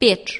Pedro.